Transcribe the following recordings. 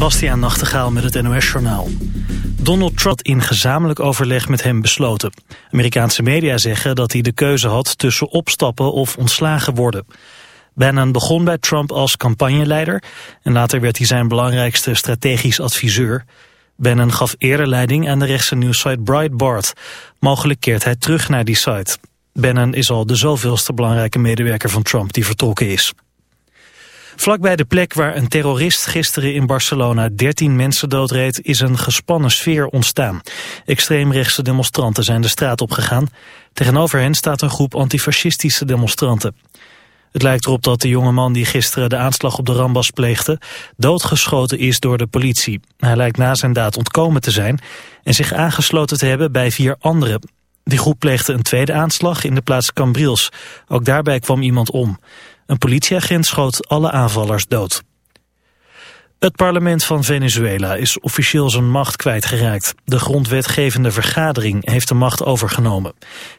Bastiaan Nachtegaal met het NOS-journaal. Donald Trump had in gezamenlijk overleg met hem besloten. Amerikaanse media zeggen dat hij de keuze had tussen opstappen of ontslagen worden. Bannon begon bij Trump als campagneleider... en later werd hij zijn belangrijkste strategisch adviseur. Bannon gaf eerder leiding aan de rechtse nieuwssite Breitbart. Mogelijk keert hij terug naar die site. Bannon is al de zoveelste belangrijke medewerker van Trump die vertrokken is. Vlakbij de plek waar een terrorist gisteren in Barcelona 13 mensen doodreed is een gespannen sfeer ontstaan. Extreemrechtse demonstranten zijn de straat opgegaan. Tegenover hen staat een groep antifascistische demonstranten. Het lijkt erop dat de jonge man die gisteren de aanslag op de Rambas pleegde... doodgeschoten is door de politie. Hij lijkt na zijn daad ontkomen te zijn... en zich aangesloten te hebben bij vier anderen. Die groep pleegde een tweede aanslag in de plaats Cambriels. Ook daarbij kwam iemand om. Een politieagent schoot alle aanvallers dood. Het parlement van Venezuela is officieel zijn macht kwijtgeraakt. De grondwetgevende vergadering heeft de macht overgenomen.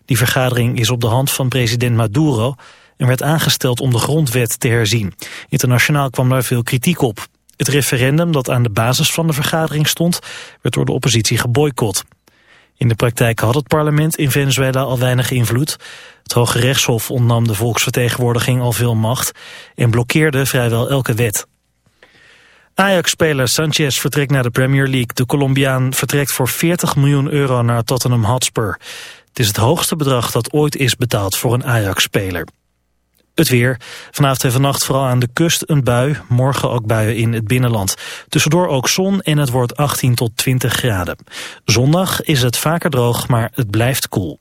Die vergadering is op de hand van president Maduro en werd aangesteld om de grondwet te herzien. Internationaal kwam daar veel kritiek op. Het referendum dat aan de basis van de vergadering stond, werd door de oppositie geboycott. In de praktijk had het parlement in Venezuela al weinig invloed. Het Hoge Rechtshof ontnam de volksvertegenwoordiging al veel macht en blokkeerde vrijwel elke wet. Ajax-speler Sanchez vertrekt naar de Premier League. De Colombiaan vertrekt voor 40 miljoen euro naar Tottenham Hotspur. Het is het hoogste bedrag dat ooit is betaald voor een Ajax-speler. Het weer. Vanavond en vannacht vooral aan de kust een bui. Morgen ook buien in het binnenland. Tussendoor ook zon en het wordt 18 tot 20 graden. Zondag is het vaker droog, maar het blijft koel.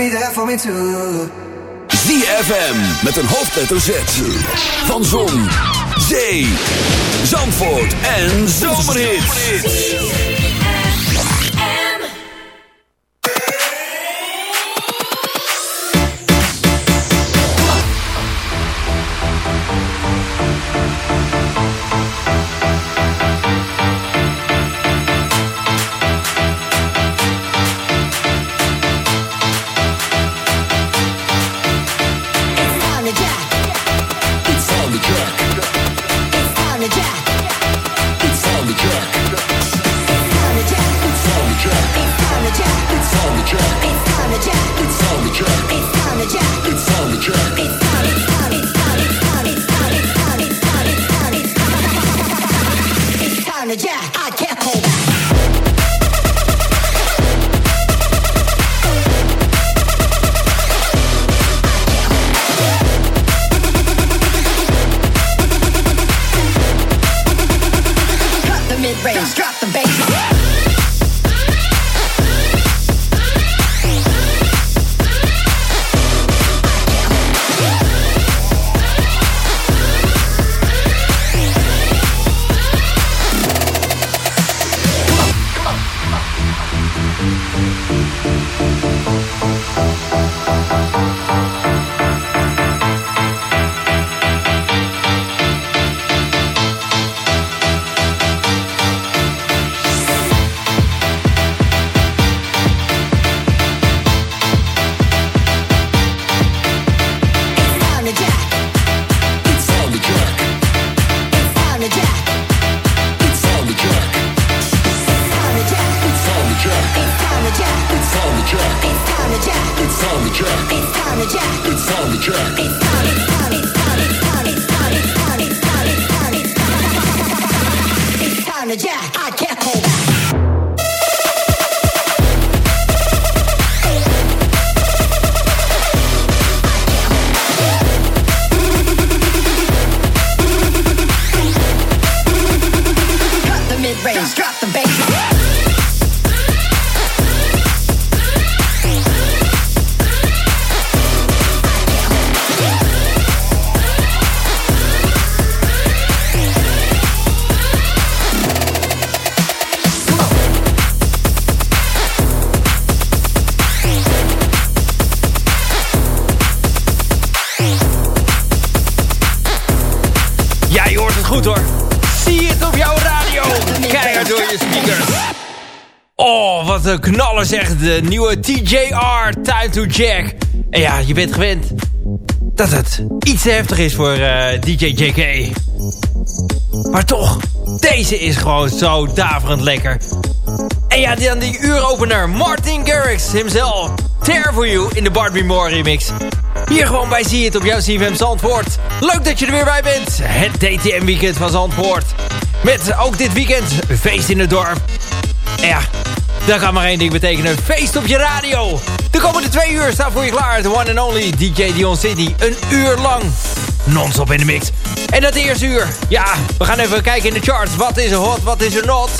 Me to. ZFM met een hoofdletter Z. Van Zon, Zee, Zandvoort en Zomerhits. Knallen zegt de nieuwe TJR, Time to Jack. En ja, je bent gewend dat het iets te heftig is voor eh, DJ JK. Maar toch, deze is gewoon zo daverend lekker. En ja, dan die uuropener Martin Garrix himself. Tear for you in de Barbie Moore remix. Hier gewoon bij Zie het op jouw CFM Zandvoort. Leuk dat je er weer bij bent. Het DTM weekend van Zandvoort. Met ook dit weekend feest in het dorp. En ja, dat kan maar één ding betekenen. Feest op je radio. De komende twee uur staat voor je klaar. De one and only DJ Dion City. Een uur lang. Non-stop in de mix. En dat eerste uur. Ja, we gaan even kijken in de charts. Wat is er hot, wat is er not?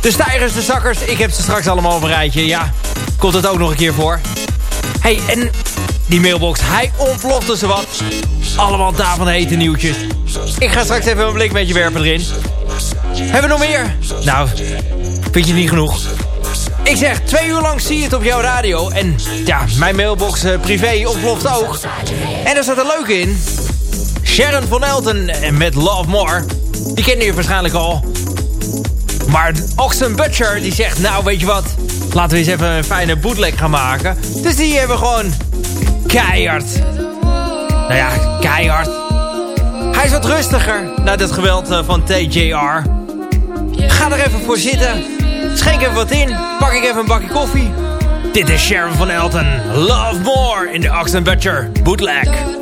De stijgers, de zakkers. Ik heb ze straks allemaal op een rijtje. Ja, komt het ook nog een keer voor. hey, en die mailbox. Hij ontplofte ze wat. Allemaal daarvan hete nieuwtjes. Ik ga straks even een blik met je werpen erin. Hebben we nog meer? Nou, vind je niet genoeg? Ik zeg, twee uur lang zie je het op jouw radio. En ja, mijn mailbox uh, privé ontploft ook. En er staat een leuke in. Sharon van Elton met Love More. Die ken je waarschijnlijk al. Maar Oxen Butcher die zegt, nou weet je wat. Laten we eens even een fijne bootleg gaan maken. Dus die hebben gewoon keihard. Nou ja, keihard. Hij is wat rustiger na dat geweld eh, van TJR. Ga er even voor zitten. Schenk even wat in. Pak ik even een bakje koffie. Dit is Sharon van Elton. Love More in de Oxen Butcher bootleg.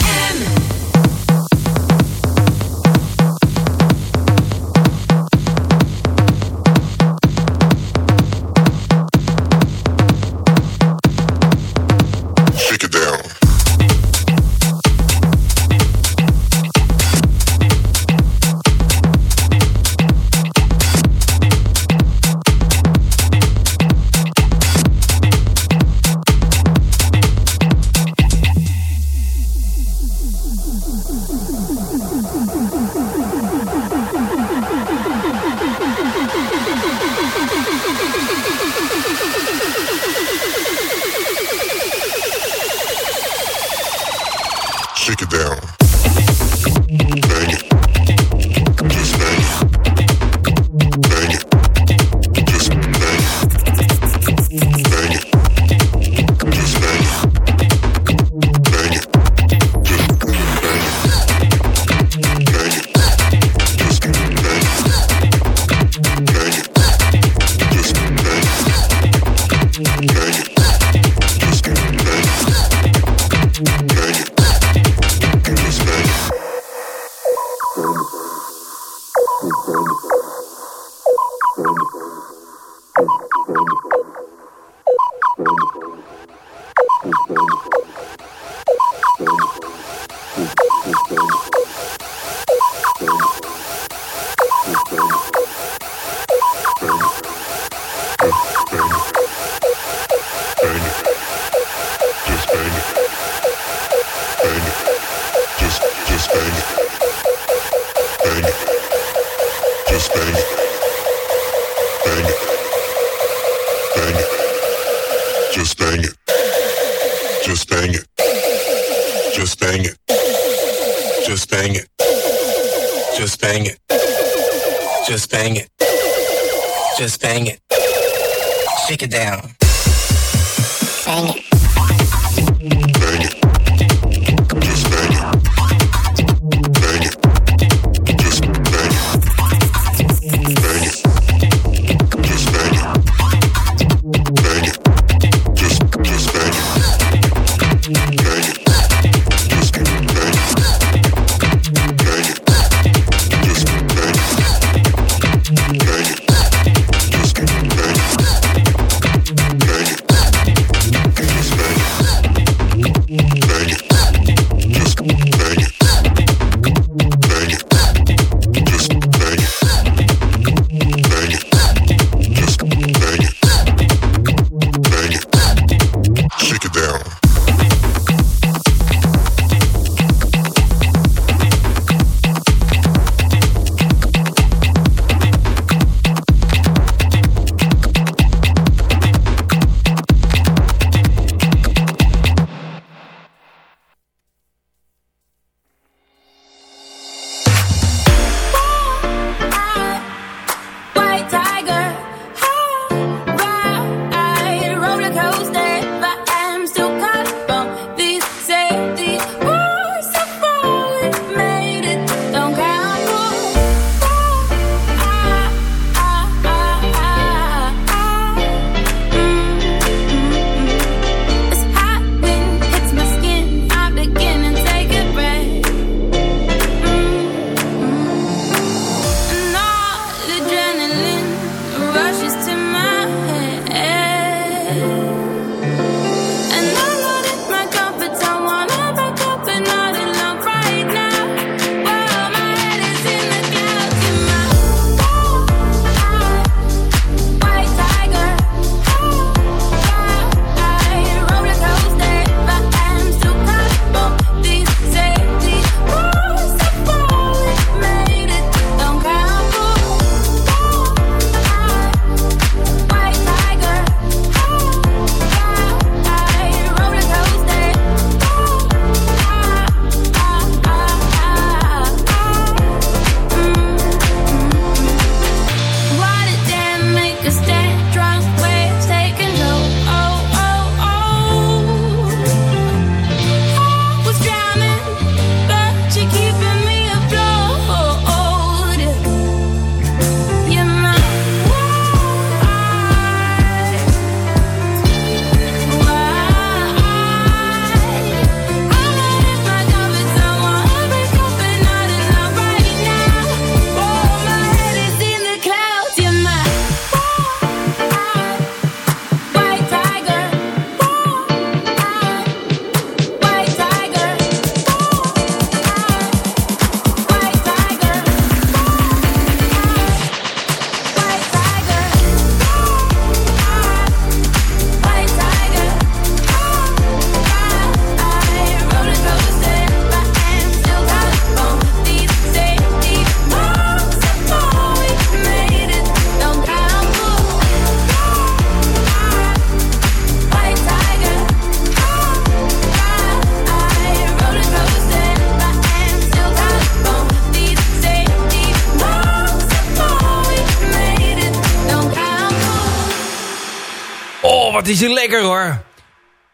Is hier lekker hoor.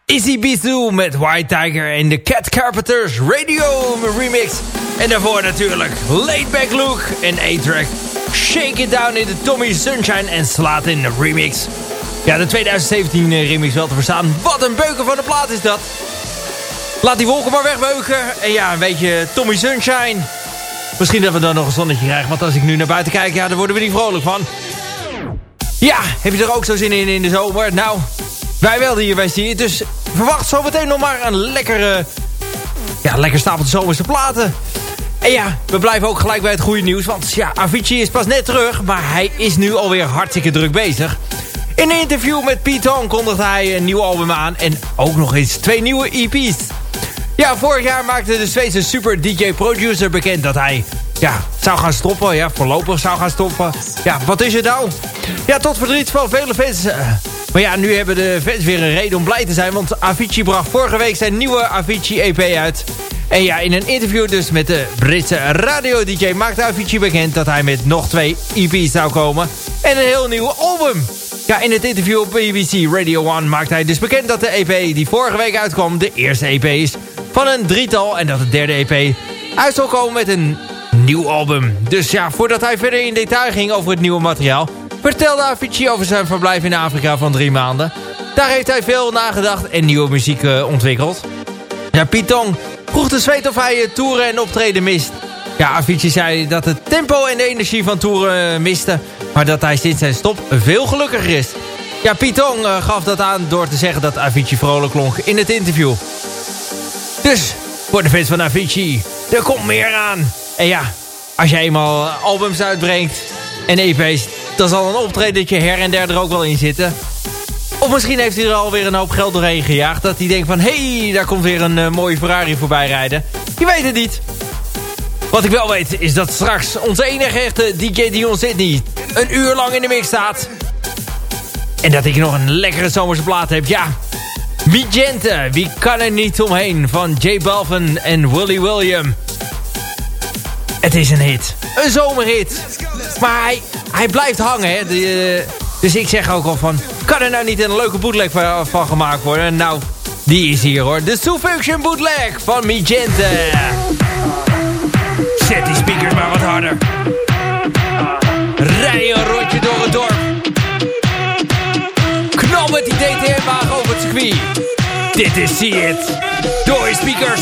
Izzy Bizou met White Tiger en de Cat Carpenters Radio remix. En daarvoor natuurlijk Laid Back Luke en A-Track. Shake It Down in de Tommy Sunshine en slaat in de remix. Ja, de 2017 eh, remix wel te verstaan. Wat een beuken van de plaat is dat. Laat die wolken maar wegbeuken. En ja, een beetje Tommy Sunshine. Misschien dat we dan nog een zonnetje krijgen. Want als ik nu naar buiten kijk, ja, daar worden we niet vrolijk van. Ja, heb je er ook zo zin in in de zomer? Nou, wij wel hier bij zie Dus verwacht zometeen nog maar een lekkere... Ja, lekker stapeltje zomerse platen. En ja, we blijven ook gelijk bij het goede nieuws. Want ja, Avicii is pas net terug. Maar hij is nu alweer hartstikke druk bezig. In een interview met Pete Tong kondigde hij een nieuw album aan. En ook nog eens twee nieuwe EP's. Ja, vorig jaar maakte de Zweedse super DJ producer bekend dat hij ja, zou gaan stoppen. Ja, voorlopig zou gaan stoppen. Ja, wat is het nou? Ja, tot verdriet van vele fans. Eh, maar ja, nu hebben de fans weer een reden om blij te zijn. Want Avicii bracht vorige week zijn nieuwe Avicii EP uit. En ja, in een interview dus met de Britse radio-dj maakte Avicii bekend dat hij met nog twee EP's zou komen. En een heel nieuw album. Ja, in het interview op BBC Radio 1 maakte hij dus bekend dat de EP die vorige week uitkwam de eerste EP is van een drietal. En dat de derde EP uit zal komen met een nieuw album. Dus ja, voordat hij verder in detail ging over het nieuwe materiaal... vertelde Avicii over zijn verblijf in Afrika van drie maanden. Daar heeft hij veel nagedacht en nieuwe muziek uh, ontwikkeld. Ja, Pitong vroeg de zweet of hij uh, toeren en optreden mist. Ja, Avicii zei dat het tempo en de energie van toeren uh, miste... maar dat hij sinds zijn stop veel gelukkiger is. Ja, Pitong gaf dat aan door te zeggen dat Avicii vrolijk klonk in het interview. Dus, voor de fans van Avicii, er komt meer aan. En ja, als jij eenmaal albums uitbrengt en EP's... dan zal een optredentje her en der er ook wel in zitten. Of misschien heeft hij er alweer een hoop geld doorheen gejaagd... dat hij denkt van, hé, hey, daar komt weer een uh, mooie Ferrari voorbij rijden. Je weet het niet. Wat ik wel weet is dat straks onze enige echte DJ Dion Sydney... een uur lang in de mix staat. En dat ik nog een lekkere zomerse plaat heb, ja... Vigente, wie kan er niet omheen van J Balvin en Willy William... Het is een hit. Een zomerhit. Maar hij, hij blijft hangen. Hè. De, uh, dus ik zeg ook al van... Kan er nou niet een leuke bootleg van, gemaakt worden? Nou, die is hier hoor. De Two Function bootleg van Migente. Zet die speakers maar wat harder. Rij een rondje door het dorp. Knal met die DTM-wagen over het circuit. Dit is See It. Door je speakers.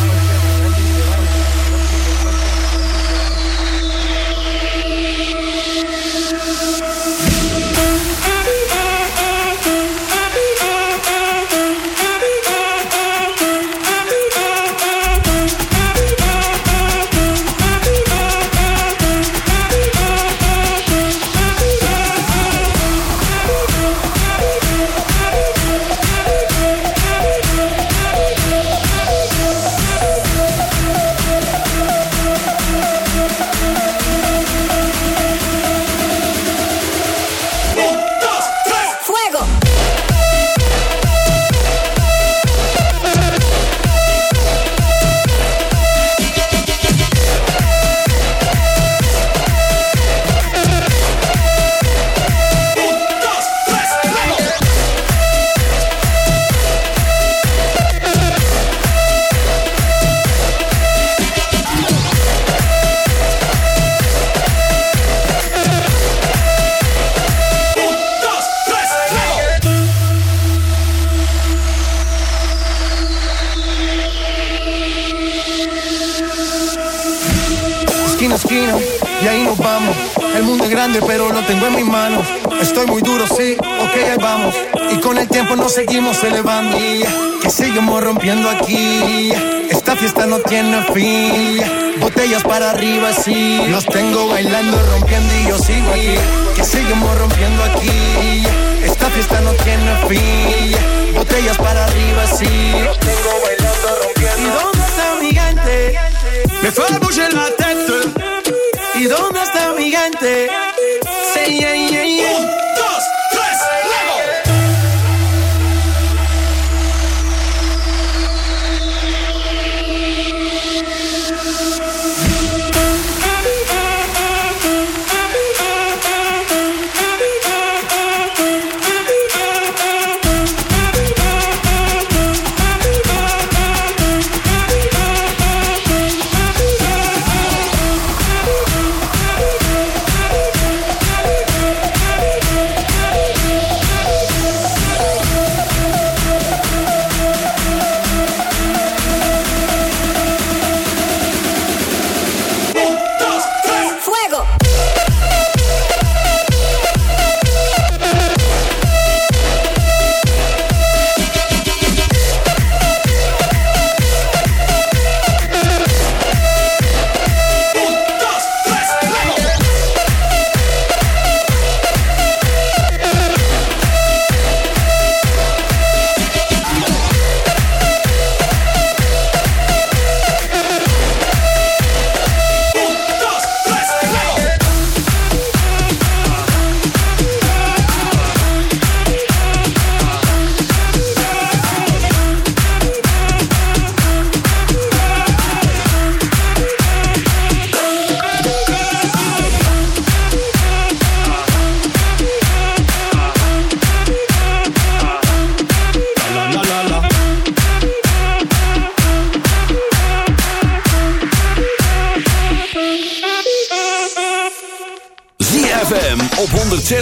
Y ahí nos vamos. El mundo es grande, pero lo tengo en mis manos. Estoy muy duro, sí, ok, ahí vamos. Y con el tiempo nos seguimos elevando. Que seguimos rompiendo aquí. Esta fiesta no tiene fin. Botellas para arriba, sí. Los tengo bailando, rompiendo y yo sigo. Que seguimos rompiendo aquí. Esta fiesta no tiene fin. Botellas para arriba, sí. Los tengo bailando, rompiendo. Me fa bouger la tête. Et dans ma star gigante. Say yeah, yeah,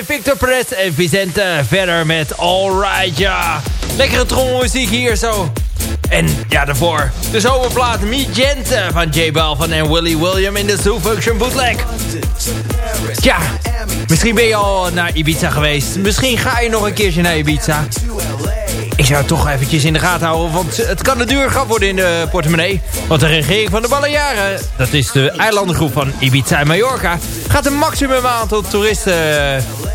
Victor Perez en Vicente verder met Alright, ja. Lekkere trommelmuziek hier zo. En ja, daarvoor de zomerplaat Me Gente van J Balvin en Willie William in de Zoo Function bootleg. Ja, misschien ben je al naar Ibiza geweest. Misschien ga je nog een keertje naar Ibiza. Ik zou het toch eventjes in de gaten houden, want het kan een duur grap worden in de portemonnee. Want de regering van de Balearen, dat is de eilandengroep van Ibiza en Mallorca, gaat een maximum aantal toeristen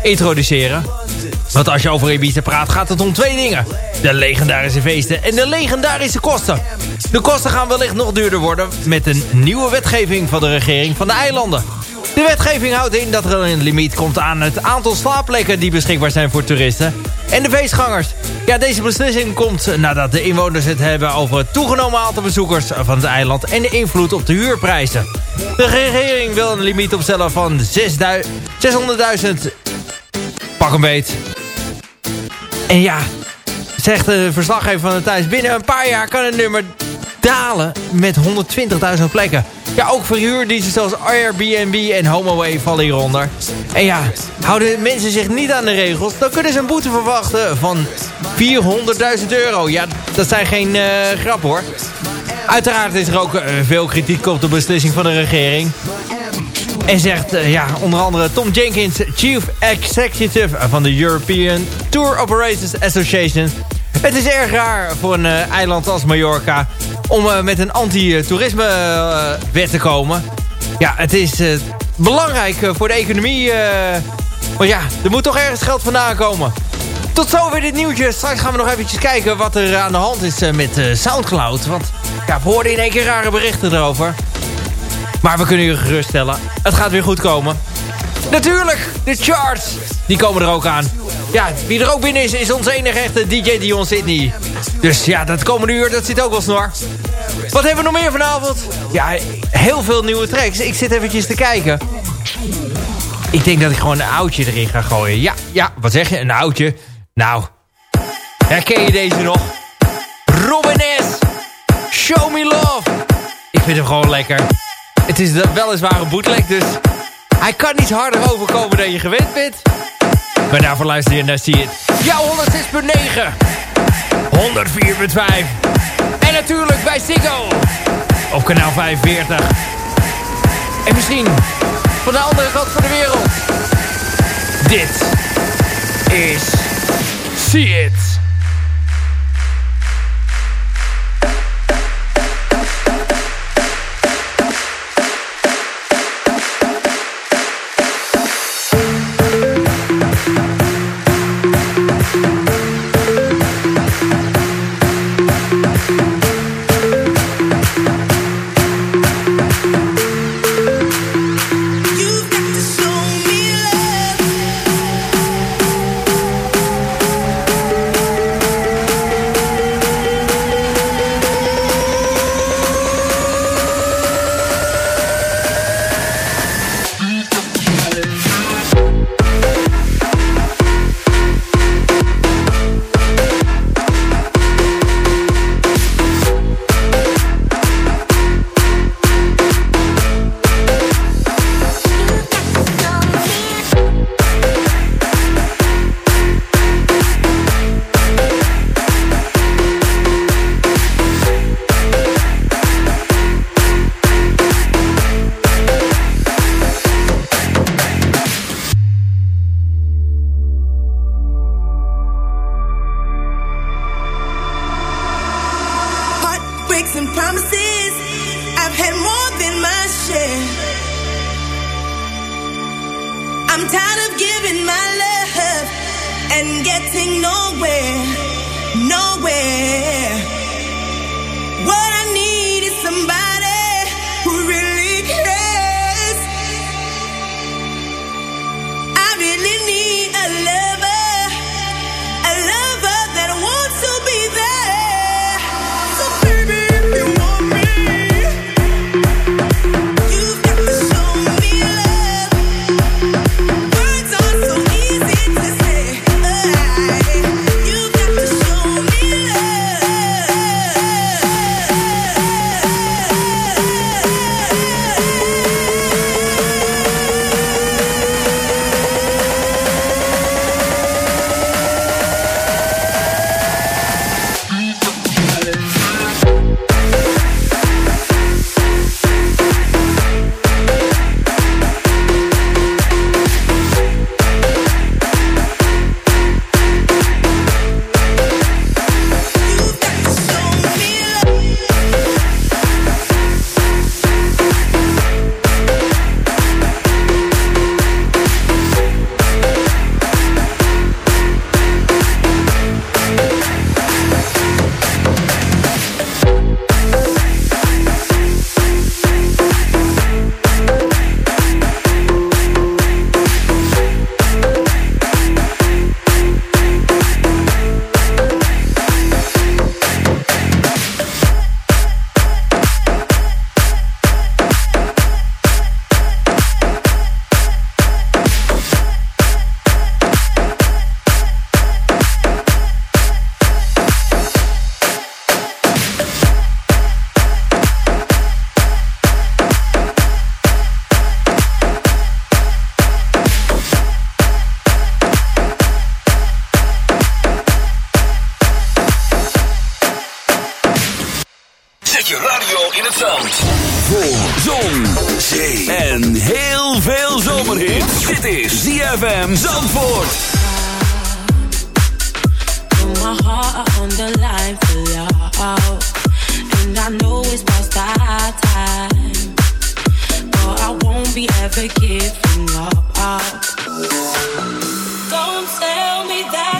introduceren. Want als je over Ibiza praat, gaat het om twee dingen. De legendarische feesten en de legendarische kosten. De kosten gaan wellicht nog duurder worden met een nieuwe wetgeving van de regering van de eilanden. De wetgeving houdt in dat er een limiet komt aan het aantal slaapplekken die beschikbaar zijn voor toeristen en de feestgangers. Ja, deze beslissing komt nadat de inwoners het hebben over het toegenomen aantal bezoekers van het eiland en de invloed op de huurprijzen. De regering wil een limiet opstellen van 600.000 een beet. En ja, zegt de verslaggever van de Thuis, binnen een paar jaar kan het nummer dalen met 120.000 plekken. Ja, ook verhuurdiensten zoals Airbnb en HomeAway vallen hieronder. En ja, houden mensen zich niet aan de regels... dan kunnen ze een boete verwachten van 400.000 euro. Ja, dat zijn geen uh, grap hoor. Uiteraard is er ook uh, veel kritiek op de beslissing van de regering. En zegt, uh, ja, onder andere Tom Jenkins, Chief Executive van de European Tour Operators Association... Het is erg raar voor een uh, eiland als Mallorca om uh, met een anti-toerisme wet te komen. Ja, het is belangrijk voor de economie. want ja, er moet toch ergens geld vandaan komen. Tot zover dit nieuwtje. Straks gaan we nog eventjes kijken wat er aan de hand is met Soundcloud. Want ja, we hoorden in één keer rare berichten erover. Maar we kunnen u geruststellen. Het gaat weer goed komen. Natuurlijk, de charts. Die komen er ook aan. Ja, wie er ook binnen is, is onze enige echte DJ Dion Sydney. Dus ja, dat komende uur, dat zit ook wel snor. Wat hebben we nog meer vanavond? Ja, heel veel nieuwe tracks. Ik zit eventjes te kijken. Ik denk dat ik gewoon een oudje erin ga gooien. Ja, ja, wat zeg je? Een oudje? Nou, herken je deze nog? Robin S. Show Me Love. Ik vind hem gewoon lekker. Het is weliswaar een bootleg, dus hij kan niet harder overkomen dan je gewend bent. Maar daarvoor luister je naar See It. Jouw 106.9. 104.5. En natuurlijk bij Ziggo. Op kanaal 45. En misschien van de andere kant van de wereld. Dit is See It. ZFM Zandvoort. Put my heart on the line for love. And I know it's past our time. But I won't be ever giving up. Don't tell me that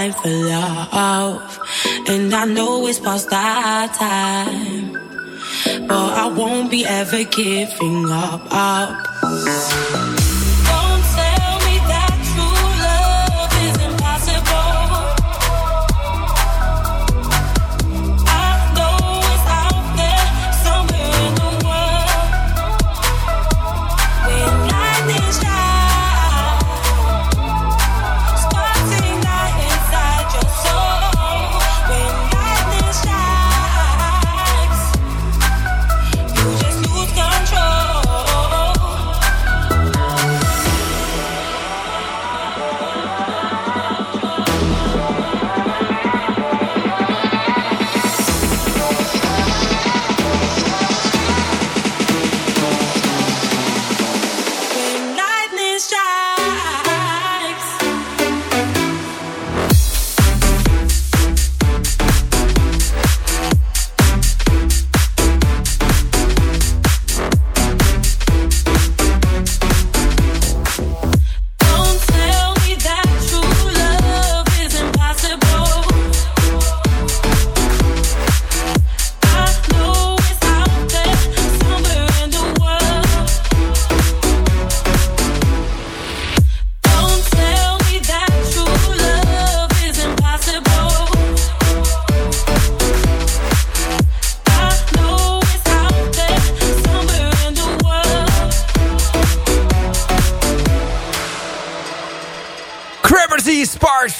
line for love. And I know it's past our time. But I won't be ever giving up. up.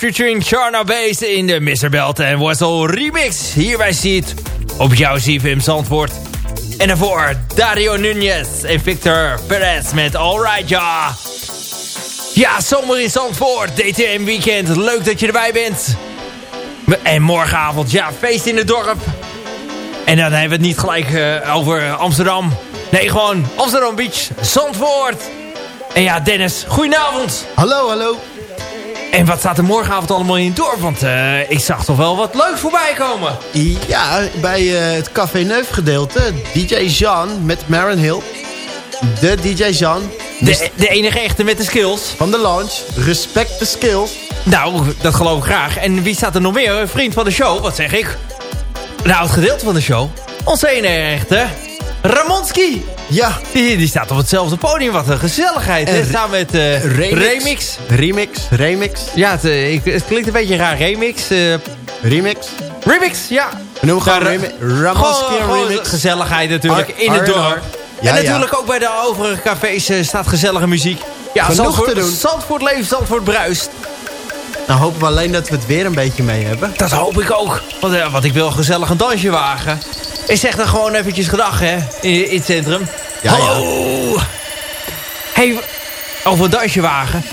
Featuring Charna Base in de Mr. Belt en Wessel remix. Hierbij ziet op jouw CFM Zandvoort. En daarvoor Dario Nunez en Victor Perez met Alright Ja. Ja, zomer in Zandvoort, DTM Weekend. Leuk dat je erbij bent. En morgenavond, ja, feest in het dorp. En dan hebben we het niet gelijk eh, over Amsterdam. Nee, gewoon Amsterdam Beach, Zandvoort. En ja, Dennis, goedenavond. Hallo, hallo. En wat staat er morgenavond allemaal in het dorp? Want eh, ik zag toch wel wat leuks voorbij komen. Ja, bij eh, het Café Neuf gedeelte, DJ Jean met Marin Hill. De DJ Jean De, de enige echte met de skills. van de launch. Respect the skills. Nou, dat geloof ik graag. En wie staat er nog meer? Een vriend van de show, wat zeg ik? Nou, het gedeelte van de show. Onze enige echte, Ramonski. Ja, Die, die staat op hetzelfde podium. Wat een gezelligheid. En Samen met eh, remix. Remix, remix, Ja, het, eh, ik- het klinkt een beetje raar. Remix. eh, remix. remix, ja. We noemen gewoon en gewoon remix. gezelligheid natuurlijk Ar- in het dorp. Ja, en ja. natuurlijk ook bij de overige cafés eh, staat gezellige muziek. Ja, Genoeg Zandvoort, te doen. Zandvoort leeft, Zandvoort bruist. Nou hopen we alleen dat we het weer een beetje mee hebben. Dat hoop ik ook. Want, eh, want ik wil gezellig een dansje wagen. Ik zeg dan gewoon eventjes gedag, hè. In, in het centrum. Ja, ja. Hallo. Hey, over een dansje wagen.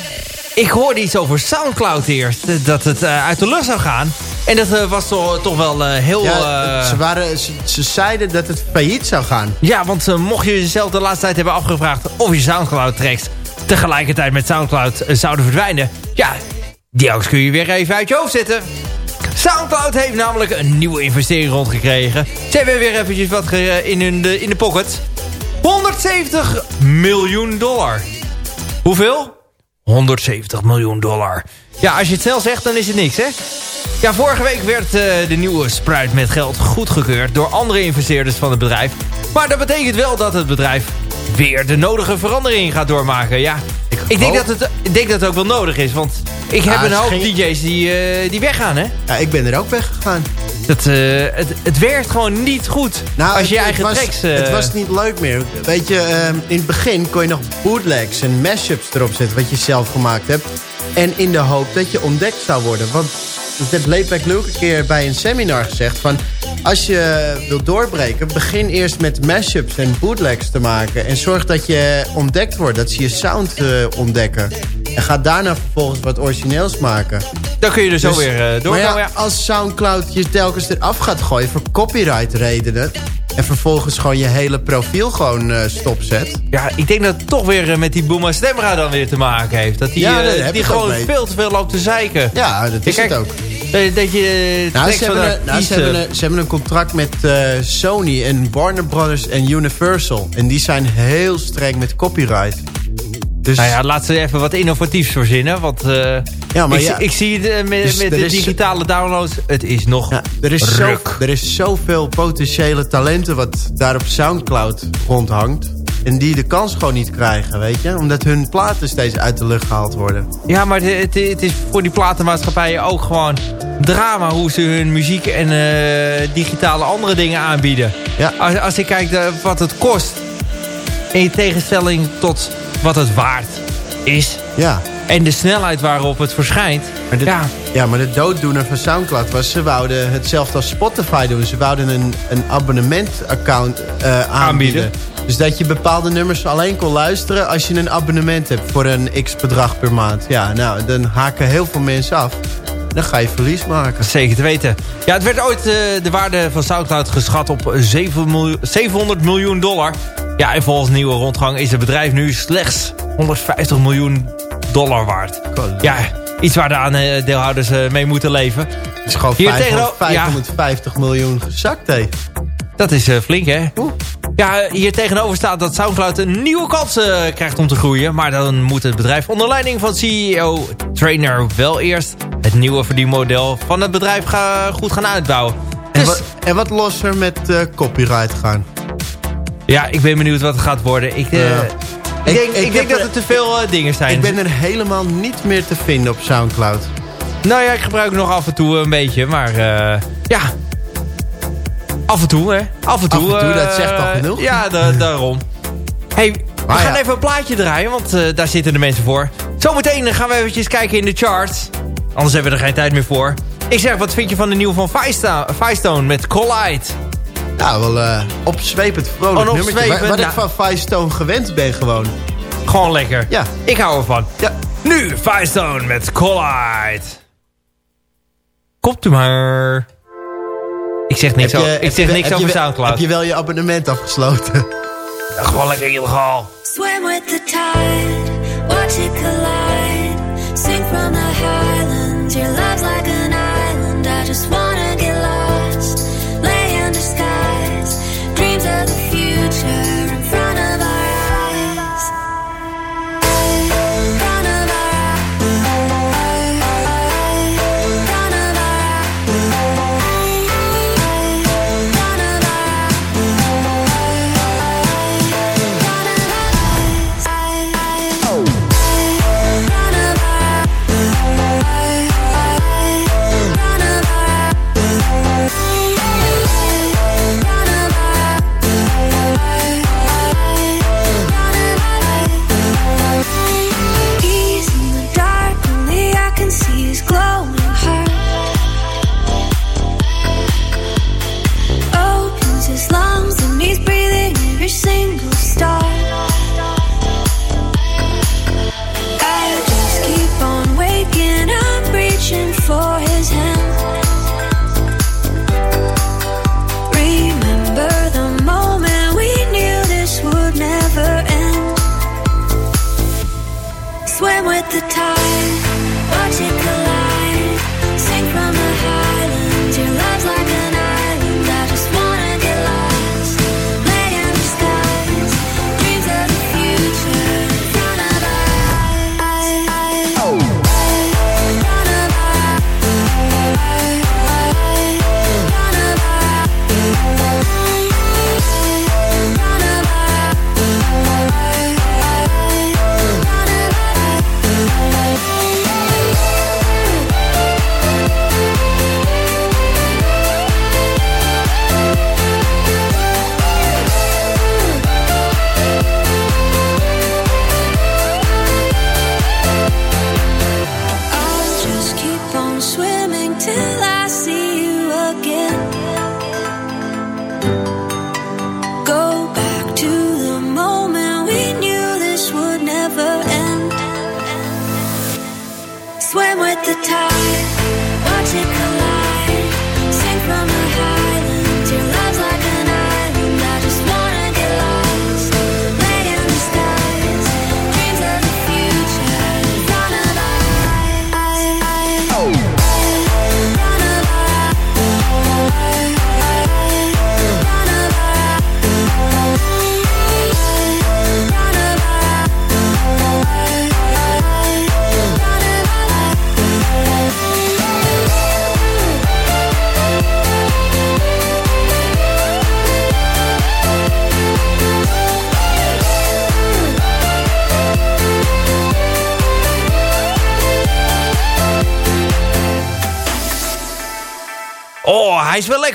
ik hoorde iets over Soundcloud eerst. eh, Dat het eh, uit de lucht zou gaan. En dat eh, was toch, toch wel heel... Ja, ze, waren, ze, ze zeiden dat het failliet zou gaan. Ja, want mocht je jezelf de laatste tijd hebben afgevraagd... of je Soundcloud-tracks tegelijkertijd met Soundcloud zouden verdwijnen... ja, die angst kun je weer even uit je hoofd zetten. Soundcloud heeft namelijk een nieuwe investering rondgekregen. Ze hebben weer eventjes wat ge- in, hun, de, in de pocket. 170 miljoen dollar. Hoeveel? 170 miljoen dollar. Ja, als je het zelf zegt, dan is het niks, hè? Ja, vorige week werd eh, de nieuwe Spruit met geld goedgekeurd door andere investeerders van het bedrijf. Maar dat betekent wel dat het bedrijf weer de nodige veranderingen gaat doormaken. Ja, ik, denk, dat het, ik denk dat het ook wel nodig is, want ik heb een hoop DJ's die, eh, die weggaan, hè? Ja, ik ben er ook weggegaan. Dat, eh, het, het werkt gewoon niet goed als je het- eigen het was, tracks... eh, Het was niet leuk meer. Weet je, ehm, in het begin kon je nog bootlegs en mashups erop zetten... wat je zelf gemaakt hebt. En in de hoop dat je ontdekt zou worden. Want dat heeft Layback Luke een keer bij een seminar gezegd... van als je wilt doorbreken, begin eerst met mashups en bootlegs te maken. En zorg dat je ontdekt wordt, dat ze je sound eh, ontdekken. En ga daarna vervolgens wat origineels maken. dan kun je er zo Dus- weer uh, Maar doorgaan. ja, Ja, als Soundcloud je telkens eraf gaat gooien voor copyright redenen... en vervolgens gewoon je hele profiel gewoon eh, stopzet... ja, ik denk dat het toch weer eh, met die Boema Stemra dan weer te maken heeft. Dat die, Ja, eh, die gewoon veel te veel loopt te zeiken. Ja, dat is Kijk, het ook. Dat, je Nou, tracks ze, van hebben een, nou, ze, hebben een, ze hebben een contract met Sony en Warner Brothers en Universal. En die zijn heel streng met copyright. Dus Nou ja, laat ze even wat innovatiefs verzinnen. Want eh, Ja, maar ik, ja. zie- ik zie het eh, met, Dus met de is- digitale downloads. Het is nog ja, er, is zo, er is zoveel potentiële talenten wat daar op Soundcloud rondhangt. En die de kans gewoon niet krijgen, weet je. Omdat hun platen steeds uit de lucht gehaald worden. Ja, maar het, het, is voor die platenmaatschappijen ook gewoon drama... hoe ze hun muziek en eh, digitale andere dingen aanbieden. Ja. Als, als je kijkt eh, wat het kost... in tegenstelling tot wat het waard is... Ja. en de snelheid waarop het verschijnt... Maar ja, Ja, maar de dooddoener van Soundcloud was... ze wouden hetzelfde als Spotify doen. Ze wouden een, een abonnementaccount eh aanbieden. Aanbieden. Dus dat je bepaalde nummers alleen kon luisteren... als je een abonnement hebt voor een x-bedrag per maand. Ja, nou, dan haken heel veel mensen af. Dan ga je verlies maken. zeker te weten. Ja, het werd ooit eh, de waarde van Soundcloud geschat op 7 miljoen, 700 miljoen dollar. Ja, en volgens nieuwe rondgang is het bedrijf nu slechts 150 miljoen dollar waard. Ja, iets waar de aandeelhouders eh, mee moeten leven. Het is gewoon Hier 500, tegenover- ja. 550 miljoen gezakt heeft. Dat is eh, flink, hè? Ja, hier tegenover staat dat Soundcloud een nieuwe kans eh, krijgt om te groeien. Maar dan moet het bedrijf onder leiding van CEO Trainer wel eerst het nieuwe verdienmodel van het bedrijf ga, goed gaan uitbouwen. En, Dus, wat, en wat los er met copyright gaan? Ja, ik ben benieuwd wat er gaat worden. Ik, eh, ik, Ik- denk, ik ik denk dat er- het te veel eh, dingen zijn. Ik ben er helemaal niet meer te vinden op Soundcloud. Nou ja, ik gebruik nog af en toe een beetje, maar eh, ja. Af en toe, hè. Af en toe. Af en toe, dat zegt al genoeg. Ja, da- daarom. hey, we Maar gaan ja. even een plaatje draaien, want daar zitten de mensen voor. Zometeen gaan we eventjes kijken in de charts. Anders hebben we er geen tijd meer voor. Ik zeg, wat vind je van de nieuwe van Firestone met Collide? Nou, wel eh opzwepend vrolijk Oh, nummertje. Wat, wat ik nou. van Firestone gewend ben gewoon. Gewoon lekker. Ja. Ik hou ervan. Ja. Nu Firestone met Collide. Komt u maar. Ik zeg niks, je- over, ik heb zeg je- niks heb je over wel- Soundcloud. Heb je wel je abonnement afgesloten? Gewoon lekker illegaal. Swim with the tide, watch it collide. Sing from the highlands, your love's like an island. I just wanna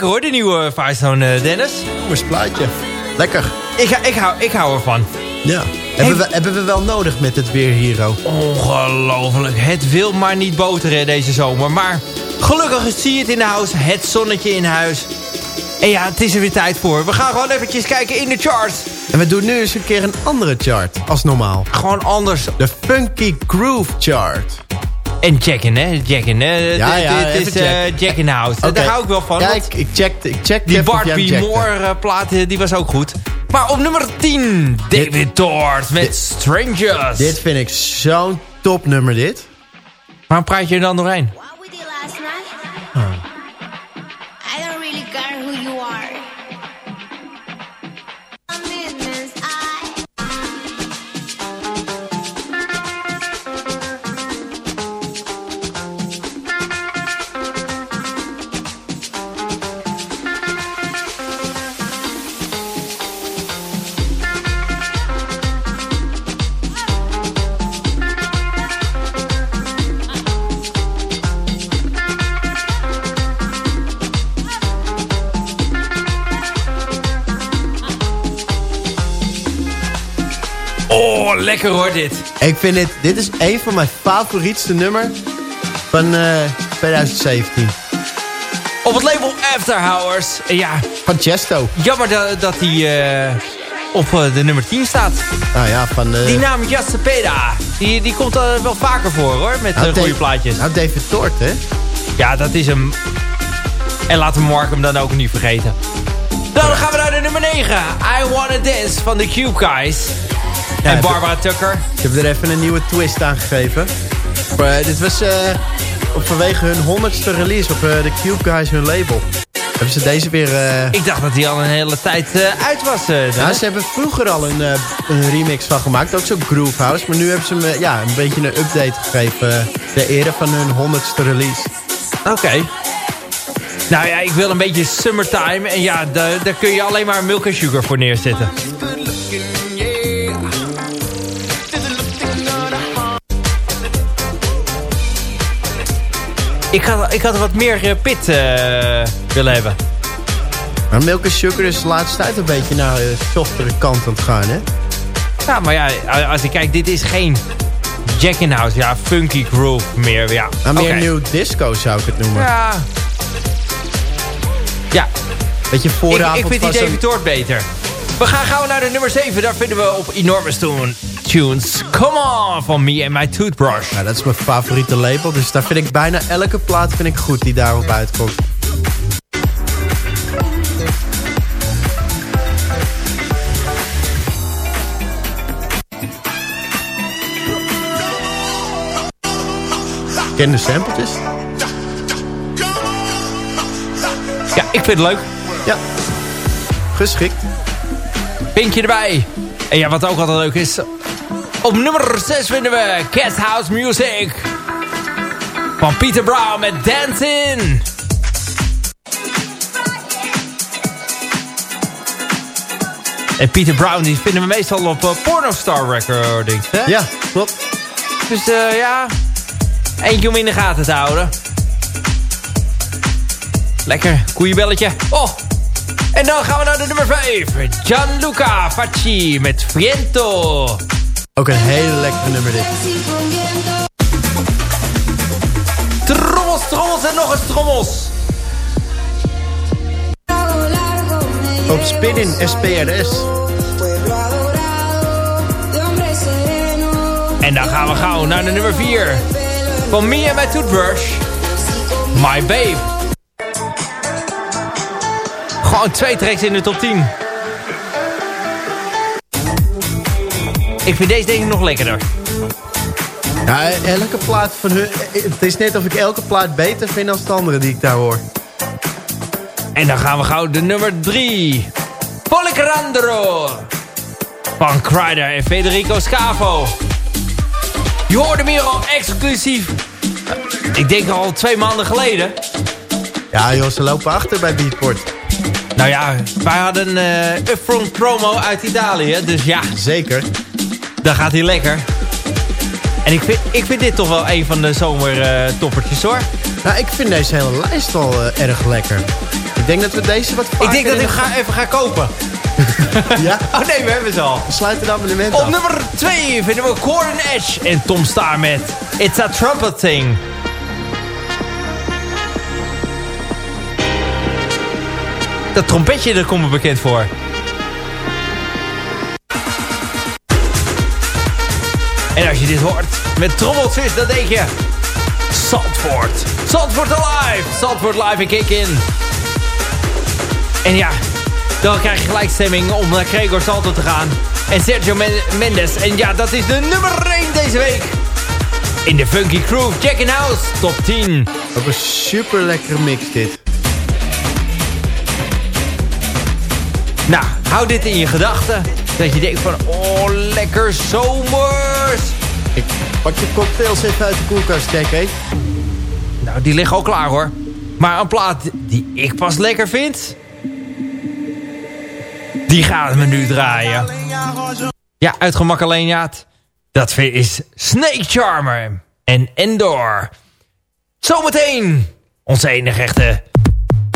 lekker hoor, de nieuwe Firestone, eh, Dennis. Jongens, plaatje. Lekker. Ik, ga- ik, hou, ik hou ervan. Ja. Hebben, we, hebben we wel nodig met het weer hier ook. Ongelooflijk. Het wil maar niet boteren deze zomer. Maar gelukkig zie je het in de huis. Het zonnetje in huis. En ja, het is er weer tijd voor. We gaan gewoon eventjes kijken in de charts. En we doen nu eens een keer een andere chart, als normaal. Gewoon anders. De Funky Groove Chart. En Jacken, hè? Jacken, hè? Ja, ja, dit even is eh, check. Jack in the House. Daar hou ik wel van. Kijk, ik check, ik check die Bart B. Moore eh, plaat, eh, die was ook goed. Maar op nummer 10, David Toort met dit- Strangers. Dit vind ik zo'n topnummer, dit. Waarom praat je er dan doorheen? Oh, lekker hoor dit. Ik vind dit, dit is een van mijn favorietste nummer van eh, 2017. Op het label After Hours. En ja, Van Chesto. jammer dat, dat hij eh, op eh, de nummer 10 staat. Nou ja, van... eh, Die naam Jassepeda, die, die komt eh, wel vaker voor hoor, met nou, goede plaatjes. Nou, David Tort, hè? Ja, dat is hem. En laten we Mark hem dan ook niet vergeten. Nou, dan gaan we naar de nummer 9. I Wanna Dance van de Cube Guys. En Barbara Tucker. Ik heb er even een nieuwe twist aan gegeven. Maar, eh, dit was eh, op, vanwege hun honderdste release op eh, de Cube Guys, hun label. Hebben ze deze weer... eh, Ik dacht dat hij al een hele tijd eh, uit was. Dennis. ze hebben vroeger al een, eh, een remix van gemaakt. Ook zo Groove House. Maar nu hebben ze hem ja, een beetje een update gegeven. ter ere van hun honderdste release. Oké. Nou ja, ik wil een beetje summertime. En ja, da- daar kun je alleen maar milk and sugar voor neerzetten. Ik had, ik had wat meer eh, pit eh, willen hebben. Maar Milk and Sugar is de laatste tijd een beetje naar de softere kant aan het gaan, hè? Ja, maar ja, als ik kijk, dit is geen Jack in House. Ja, funky groove meer. Ja, Maar meer nieuw disco zou ik het noemen. Ja. Ja, Beetje ik, vooravond ik vind van die David Toort beter. We gaan gauw naar de nummer 7. Daar vinden we op Enormous Tune Tunes. Come on, van Me and My Toothbrush. Ja, dat is mijn favoriete label. Dus daar vind ik bijna elke plaat vind ik goed die daarop uitkomt. Ken de sampletjes? Ja, ik vind het leuk. Ja. Geschikt. Pinkje erbij. En ja, wat ook altijd leuk is... Op nummer 6 vinden we Cat House Music. Van Peter Brown met Dancing. En Peter Brown die vinden we meestal op uh, Pornostar Recordings. Hè? Ja, klopt. Dus eh, ja, eentje om in de gaten te houden. Lekker, koeienbelletje. Oh, en dan gaan we naar de nummer 5. Gianluca Facci met Friento. Ook een hele lekkere nummer dit. Trommels Trommels, en nog eens trommels. Op Spinning SPRS. En dan gaan we gauw naar de nummer 4. Van Me en My Toothbrush. My Babe. Gewoon twee tracks in de top 10. Ik vind deze denk ik nog lekkerder. Ja, elke plaat van hun... Het is net of ik elke plaat beter vind dan de andere die ik daar hoor. En dan gaan we gauw de nummer 3. Policrandro. Van Kryder en Federico Scavo. Je hoorde hier al exclusief. Ik denk al twee maanden geleden. Ja joh, ze lopen achter bij Beatport. Nou ja, wij hadden een uh, upfront promo uit Italië. Dus ja, Zeker. Dan gaat hij lekker. En ik vind, ik vind dit toch wel een van de zomertoppertjes hoor. Nou, ik vind deze hele lijst wel eh, erg lekker. Ik denk dat we deze wat Ik denk dat ik de- ga, even ga kopen. Ja, Oh nee, we hebben ze al. we sluiten het abonnement Op af. nummer 2 vinden we Gordon Edge en Tom Star met It's a Trumpet Thing. Dat trompetje, dat komt me bekend voor. En als je dit hoort met trommeltjes, dan denk je... Saltford. Saltford Alive. Saltford Live en Kick In. En ja, dan krijg je gelijk stemming om naar Gregor Salto te gaan. En Sergio Men- Mendes. En ja, dat is de nummer 1 deze week. In de Funky Groove Jack in House Top 10. Ook een super lekkere mix dit. Nou, hou dit in je gedachten. Dat je denkt van, oh, lekker zomers. Ik pak je cocktails even uit de koelkast, Jack, hè? Nou, die liggen al klaar hoor. Maar een plaat die ik pas lekker vind... Die gaat me nu draaien. Ja, uitgemak alleen jaat. Dat is Snake Charmer en Endor. Zometeen onze enige echte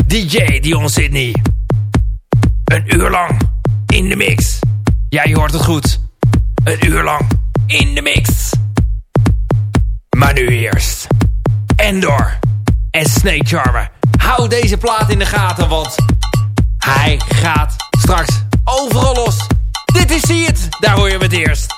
DJ Dion Sydney. Een uur lang in de mix. Ja, je hoort het goed. Een uur lang in de mix. Maar nu eerst Endor en Snake Charmer. Hou deze plaat in de gaten, want hij gaat straks overal los. Dit is See It, daar hoor je het eerst.